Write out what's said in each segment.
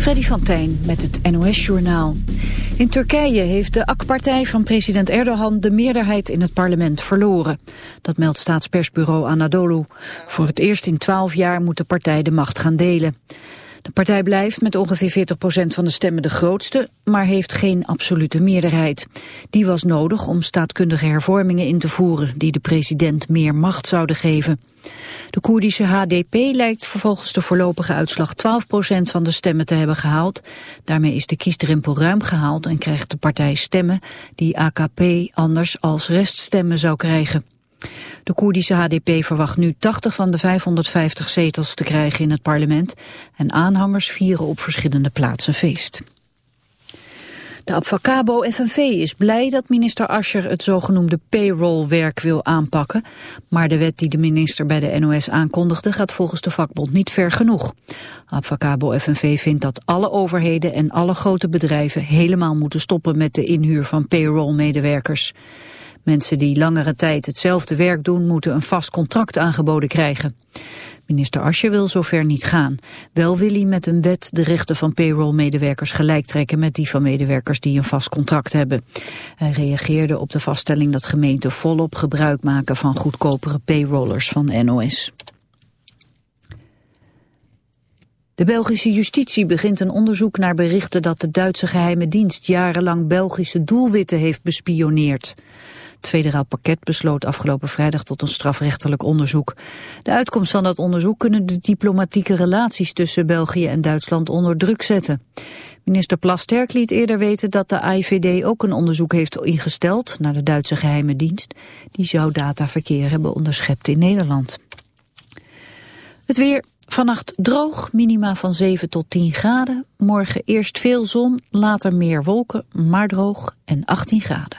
Freddy van Tijn met het NOS-journaal. In Turkije heeft de AK-partij van president Erdogan de meerderheid in het parlement verloren. Dat meldt staatspersbureau Anadolu. Voor het eerst in twaalf jaar moet de partij de macht gaan delen. De partij blijft met ongeveer 40% van de stemmen de grootste, maar heeft geen absolute meerderheid. Die was nodig om staatkundige hervormingen in te voeren die de president meer macht zouden geven. De Koerdische HDP lijkt vervolgens de voorlopige uitslag 12% van de stemmen te hebben gehaald. Daarmee is de kiesdrempel ruim gehaald en krijgt de partij stemmen die AKP anders als reststemmen zou krijgen. De Koerdische HDP verwacht nu 80 van de 550 zetels te krijgen in het parlement en aanhangers vieren op verschillende plaatsen feest. De Abfacabo FNV is blij dat minister Ascher het zogenoemde payrollwerk wil aanpakken. Maar de wet die de minister bij de NOS aankondigde gaat volgens de vakbond niet ver genoeg. Abfacabo FNV vindt dat alle overheden en alle grote bedrijven helemaal moeten stoppen met de inhuur van payrollmedewerkers. Mensen die langere tijd hetzelfde werk doen moeten een vast contract aangeboden krijgen. Minister Asje wil zover niet gaan. Wel wil hij met een wet de rechten van payroll-medewerkers gelijk trekken met die van medewerkers die een vast contract hebben. Hij reageerde op de vaststelling dat gemeenten volop gebruik maken van goedkopere payrollers van NOS. De Belgische justitie begint een onderzoek naar berichten dat de Duitse geheime dienst jarenlang Belgische doelwitten heeft bespioneerd. Het federaal pakket besloot afgelopen vrijdag tot een strafrechtelijk onderzoek. De uitkomst van dat onderzoek kunnen de diplomatieke relaties tussen België en Duitsland onder druk zetten. Minister Plasterk liet eerder weten dat de AIVD ook een onderzoek heeft ingesteld naar de Duitse geheime dienst. Die zou dataverkeer hebben onderschept in Nederland. Het weer, Vannacht droog, minima van 7 tot 10 graden. Morgen eerst veel zon, later meer wolken, maar droog en 18 graden.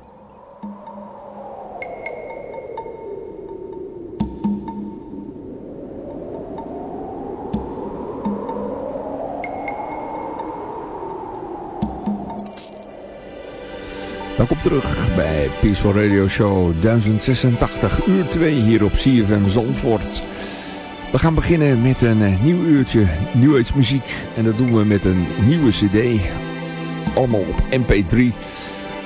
Welkom terug bij Peaceful Radio Show 1086, uur 2 hier op CFM Zandvoort. We gaan beginnen met een eh, nieuw uurtje New muziek. En dat doen we met een nieuwe cd. Allemaal op mp3.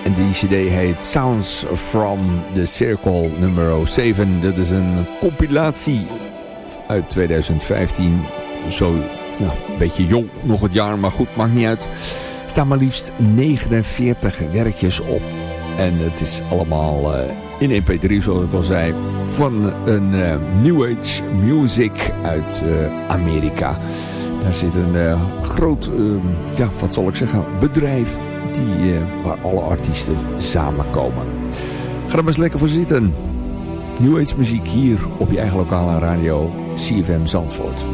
En die cd heet Sounds from the Circle nummer 7. Dat is een compilatie uit 2015. Zo nou, een beetje jong nog het jaar, maar goed, maakt niet uit staan maar liefst 49 werkjes op. En het is allemaal uh, in mp3 zoals ik al zei. Van een uh, New Age Music uit uh, Amerika. Daar zit een groot, ja wat zal ik zeggen, bedrijf die, waar alle artiesten samenkomen. Ga er maar eens lekker voor zitten. New Age muziek hier op je eigen lokale radio CFM Zandvoort.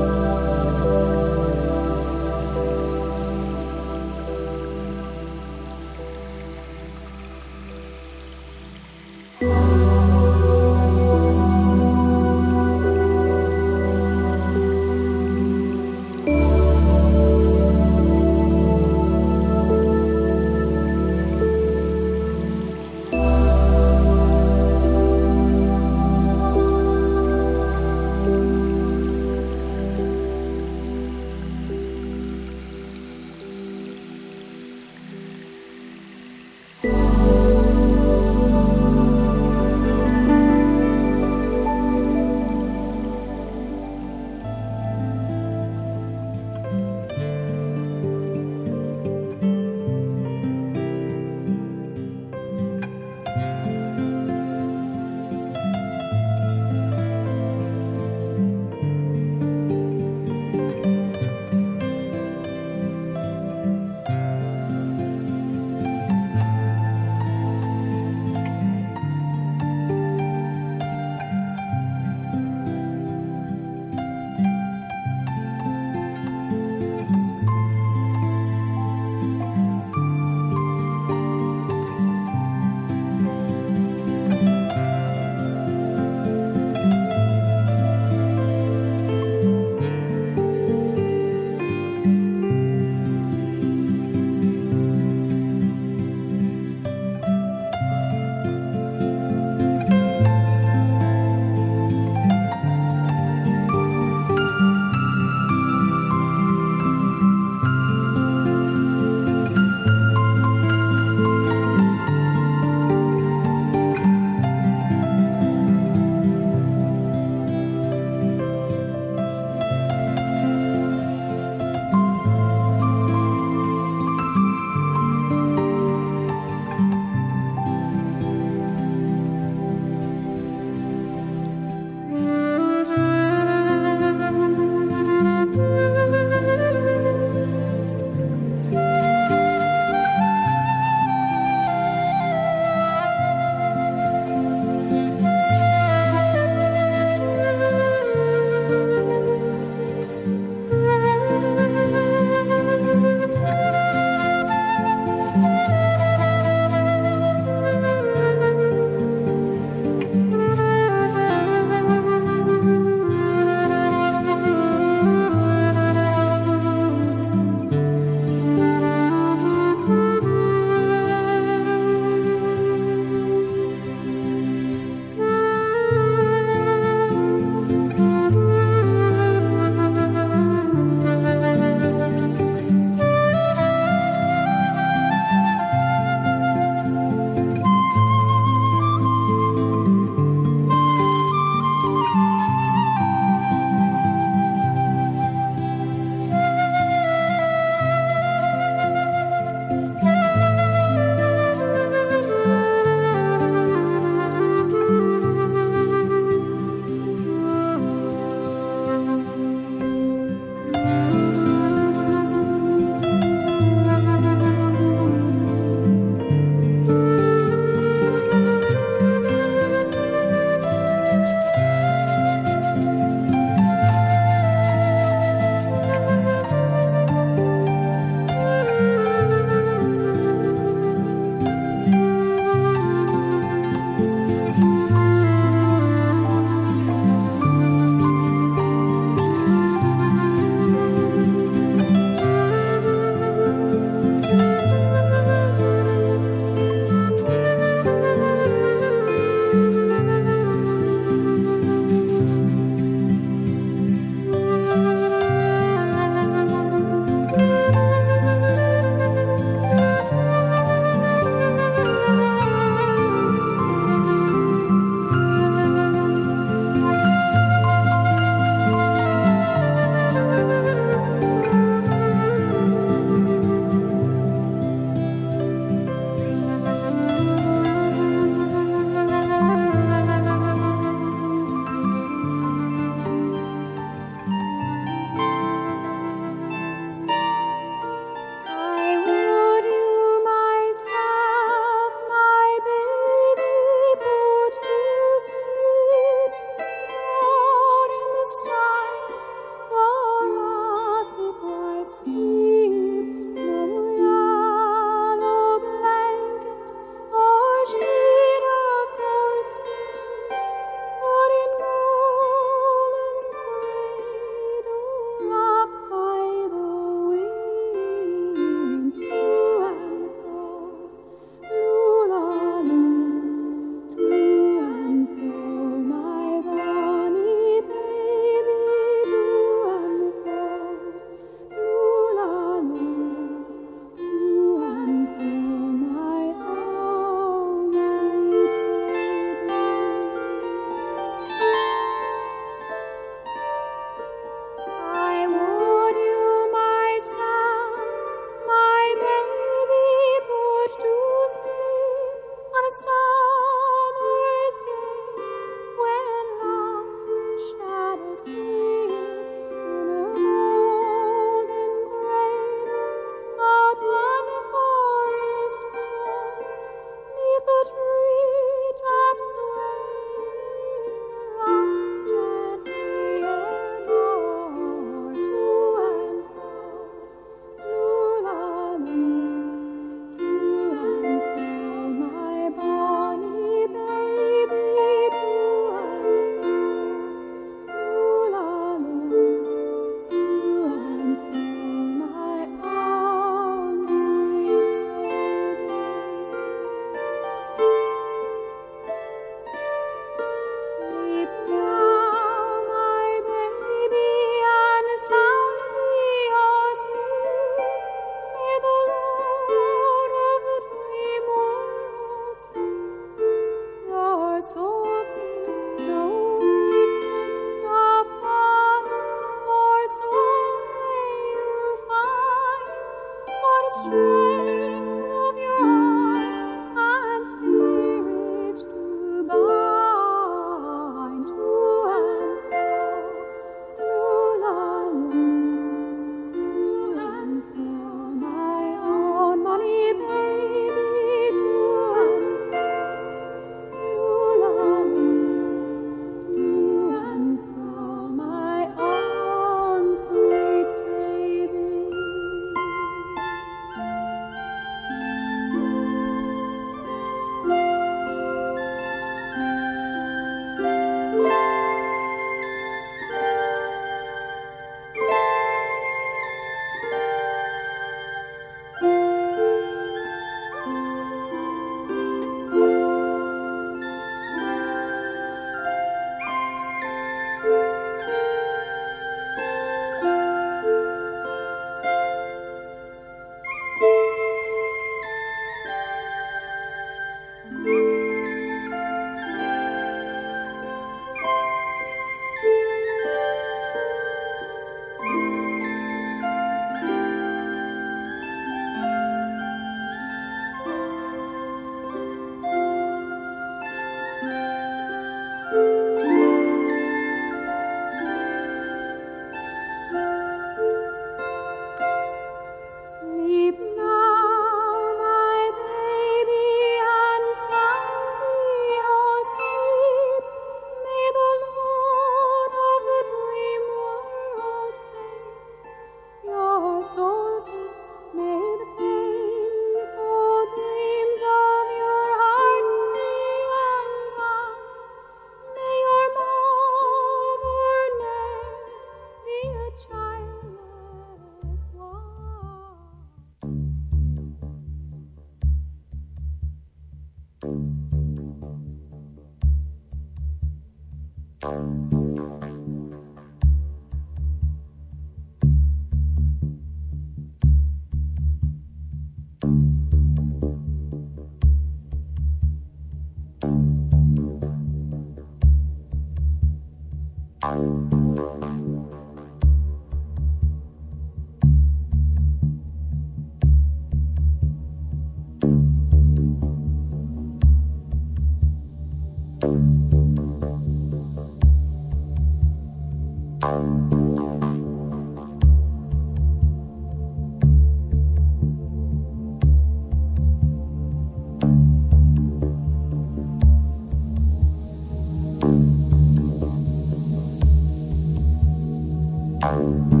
Música